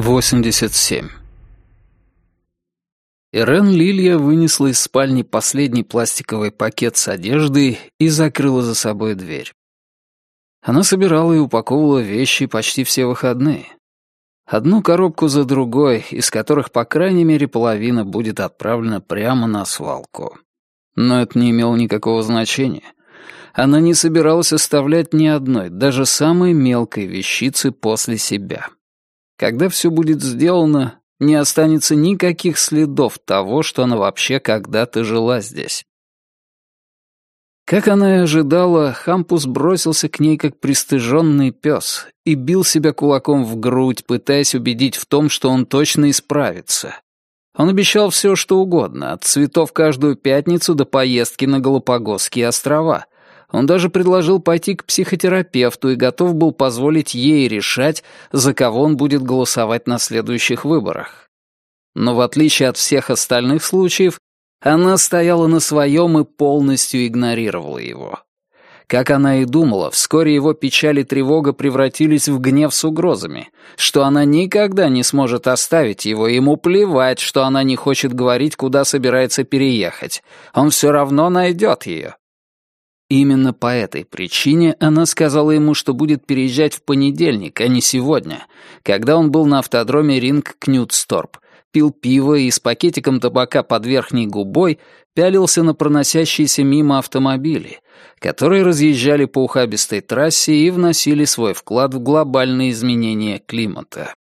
87. Ирен Лилия вынесла из спальни последний пластиковый пакет с одеждой и закрыла за собой дверь. Она собирала и упаковывала вещи почти все выходные. Одну коробку за другой, из которых, по крайней мере, половина будет отправлена прямо на свалку. Но это не имело никакого значения. Она не собиралась оставлять ни одной, даже самой мелкой вещицы после себя. Когда все будет сделано, не останется никаких следов того, что она вообще когда-то жила здесь. Как она и ожидала, Хампус бросился к ней как пристыженный пес и бил себя кулаком в грудь, пытаясь убедить в том, что он точно исправится. Он обещал все, что угодно, от цветов каждую пятницу до поездки на Галапагосские острова, он даже предложил пойти к психотерапевту и готов был позволить ей решать, за кого он будет голосовать на следующих выборах. Но в отличие от всех остальных случаев, она стояла на своем и полностью игнорировала его. Как она и думала, вскоре его печаль и тревога превратились в гнев с угрозами, что она никогда не сможет оставить его, ему плевать, что она не хочет говорить, куда собирается переехать. Он все равно найдет ее. Именно по этой причине она сказала ему, что будет переезжать в понедельник, а не сегодня, когда он был на автодроме Ринг Кнютсторп, пил пиво и с пакетиком табака под верхней губой пялился на проносящиеся мимо автомобили, которые разъезжали по ухабистой трассе и вносили свой вклад в глобальные изменения климата.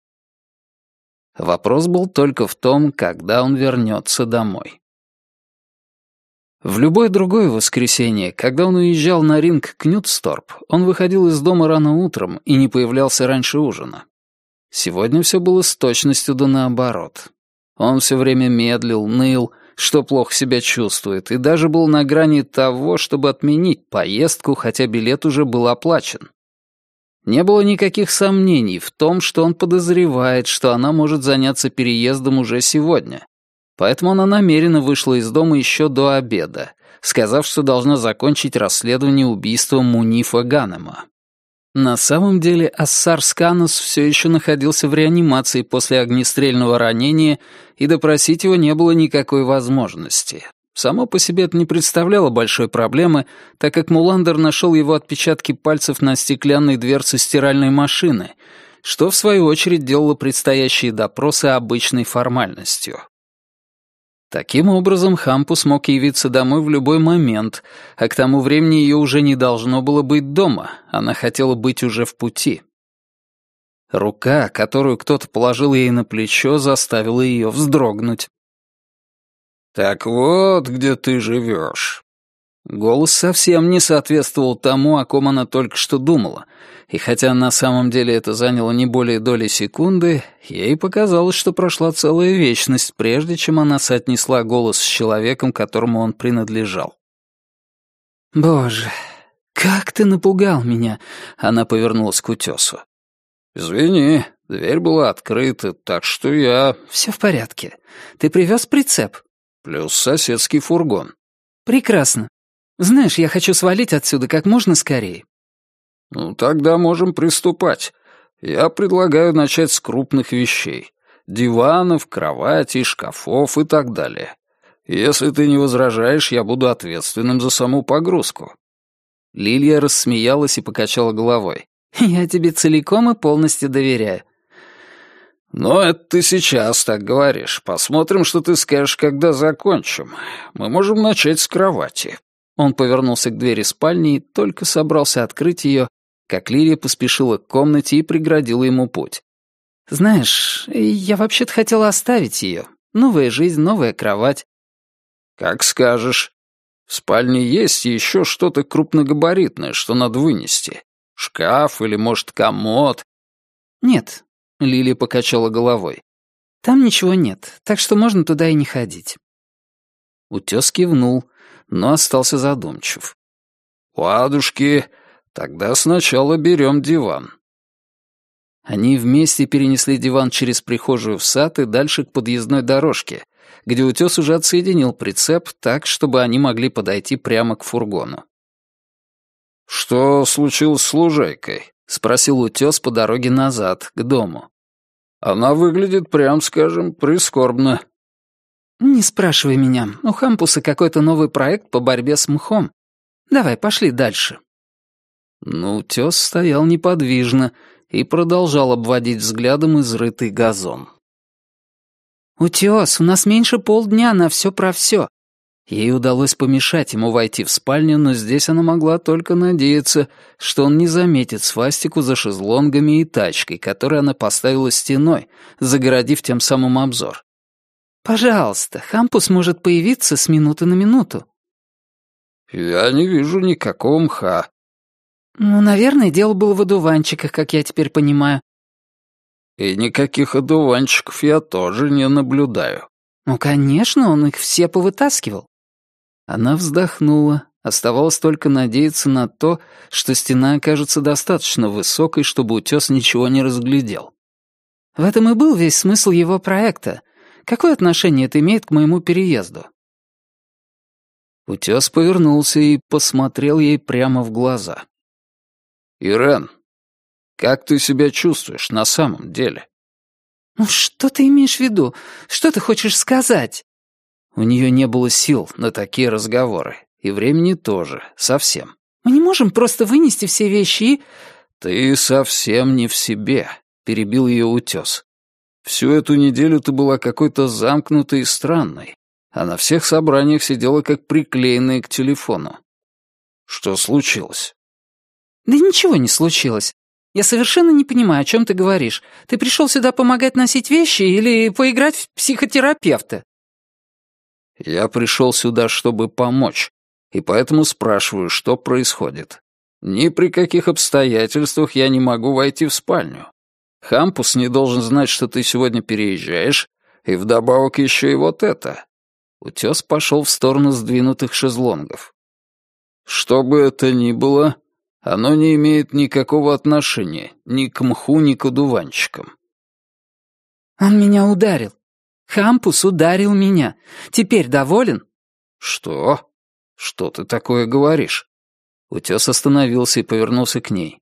Вопрос был только в том, когда он вернется домой. В любое другое воскресенье, когда он уезжал на ринг Кнютсторп, он выходил из дома рано утром и не появлялся раньше ужина. Сегодня все было с точностью да наоборот. Он все время медлил, ныл, что плохо себя чувствует, и даже был на грани того, чтобы отменить поездку, хотя билет уже был оплачен. Не было никаких сомнений в том, что он подозревает, что она может заняться переездом уже сегодня, Поэтому она намеренно вышла из дома еще до обеда, сказав, что должна закончить расследование убийства Мунифа Ганема. На самом деле Ассар Сканус все еще находился в реанимации после огнестрельного ранения, и допросить его не было никакой возможности. Само по себе это не представляло большой проблемы, так как Муландер нашел его отпечатки пальцев на стеклянной дверце стиральной машины, что в свою очередь делало предстоящие допросы обычной формальностью. Таким образом, Хампус мог явиться домой в любой момент, а к тому времени ее уже не должно было быть дома, она хотела быть уже в пути. Рука, которую кто-то положил ей на плечо, заставила ее вздрогнуть. «Так вот, где ты живешь». Голос совсем не соответствовал тому, о ком она только что думала, и хотя на самом деле это заняло не более доли секунды, ей показалось, что прошла целая вечность, прежде чем она соотнесла голос с человеком, которому он принадлежал. «Боже, как ты напугал меня!» — она повернулась к утесу. «Извини, дверь была открыта, так что я...» «Все в порядке. Ты привез прицеп?» «Плюс соседский фургон». «Прекрасно. Знаешь, я хочу свалить отсюда как можно скорее. «Ну, тогда можем приступать. Я предлагаю начать с крупных вещей. Диванов, кроватей, шкафов и так далее. Если ты не возражаешь, я буду ответственным за саму погрузку». Лилия рассмеялась и покачала головой. «Я тебе целиком и полностью доверяю». «Но это ты сейчас так говоришь. Посмотрим, что ты скажешь, когда закончим. Мы можем начать с кровати». Он повернулся к двери спальни и только собрался открыть ее, как Лилия поспешила к комнате и преградила ему путь. «Знаешь, я вообще-то хотела оставить ее. Новая жизнь, новая кровать». «Как скажешь. В спальне есть еще что-то крупногабаритное, что надо вынести. Шкаф или, может, комод?» «Нет», — Лилия покачала головой. «Там ничего нет, так что можно туда и не ходить». Утес кивнул, но остался задумчив. «Ладушки, Тогда сначала берем диван». Они вместе перенесли диван через прихожую в сад и дальше к подъездной дорожке, где утес уже отсоединил прицеп так, чтобы они могли подойти прямо к фургону. «Что случилось с лужайкой?» — спросил утес по дороге назад, к дому. Она выглядит, прям скажем, прискорбно. Не спрашивай меня. У Хампуса какой-то новый проект по борьбе с мхом. Давай, пошли дальше. Ну, тёс стоял неподвижно и продолжал обводить взглядом изрытый газон. «Утёс, у нас меньше полдня на всё про всё. Ей удалось помешать ему войти в спальню, но здесь она могла только надеяться, что он не заметит свастику за шезлонгами и тачкой, которую она поставила стеной, загородив тем самым обзор. «Пожалуйста, Хампус может появиться с минуты на минуту». «Я не вижу никакого мха». «Ну, наверное, дело было в одуванчиках, как я теперь понимаю». «И никаких одуванчиков я тоже не наблюдаю». «Ну, конечно, он их все повытаскивал». Она вздохнула. Оставалось только надеяться на то, что стена окажется достаточно высокой, чтобы утес ничего не разглядел. В этом и был весь смысл его проекта. Какое отношение это имеет к моему переезду? Утес повернулся и посмотрел ей прямо в глаза. «Ирен, как ты себя чувствуешь на самом деле?» «Ну что ты имеешь в виду? Что ты хочешь сказать?» У нее не было сил на такие разговоры. И времени тоже, совсем. «Мы не можем просто вынести все вещи и...» «Ты совсем не в себе», — перебил ее утес. «Всю эту неделю ты была какой-то замкнутой и странной, а на всех собраниях сидела как приклеенная к телефону. Что случилось?» «Да ничего не случилось. Я совершенно не понимаю, о чем ты говоришь. Ты пришел сюда помогать носить вещи или поиграть в психотерапевта?» Я пришел сюда, чтобы помочь, и поэтому спрашиваю, что происходит. Ни при каких обстоятельствах я не могу войти в спальню. Хампус не должен знать, что ты сегодня переезжаешь, и вдобавок еще и вот это. Утес пошел в сторону сдвинутых шезлонгов. Что бы это ни было, оно не имеет никакого отношения ни к мху, ни к одуванчикам. «Он меня ударил. Хампус ударил меня. Теперь доволен?» «Что? Что ты такое говоришь?» Утес остановился и повернулся к ней.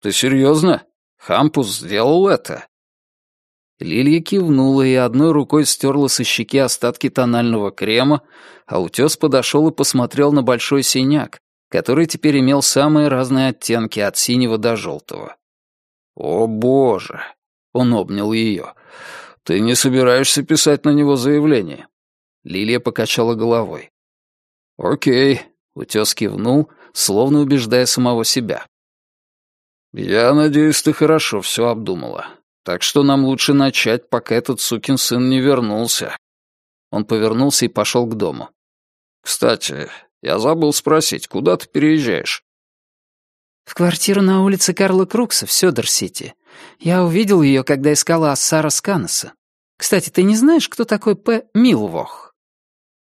«Ты серьезно? Хампус сделал это?» Лилия кивнула и одной рукой стерла со щеки остатки тонального крема, а утес подошел и посмотрел на большой синяк, который теперь имел самые разные оттенки от синего до желтого. «О, боже!» — он обнял ее. «Ты не собираешься писать на него заявление?» Лилия покачала головой. «Окей», — утес кивнул, словно убеждая самого себя. «Я надеюсь, ты хорошо все обдумала. Так что нам лучше начать, пока этот сукин сын не вернулся». Он повернулся и пошел к дому. «Кстати, я забыл спросить, куда ты переезжаешь?» «В квартиру на улице Карла Крукса в Сёдер-Сити. Я увидел ее, когда искала Ассара Сканеса. Кстати, ты не знаешь, кто такой П. Милвох?»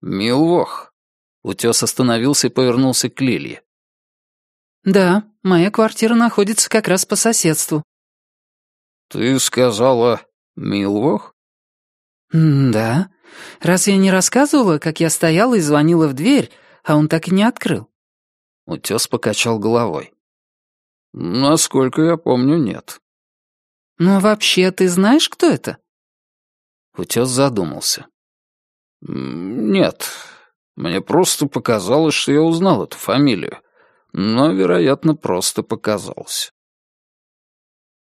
«Милвох?» Утес остановился и повернулся к Лилии. «Да, моя квартира находится как раз по соседству». «Ты сказала Милвох?» «Да. Раз я не рассказывала, как я стояла и звонила в дверь, а он так и не открыл?» Утес покачал головой. «Насколько я помню, нет». «Но вообще ты знаешь, кто это?» Утес задумался. «Нет, мне просто показалось, что я узнал эту фамилию. Но, вероятно, просто показалось».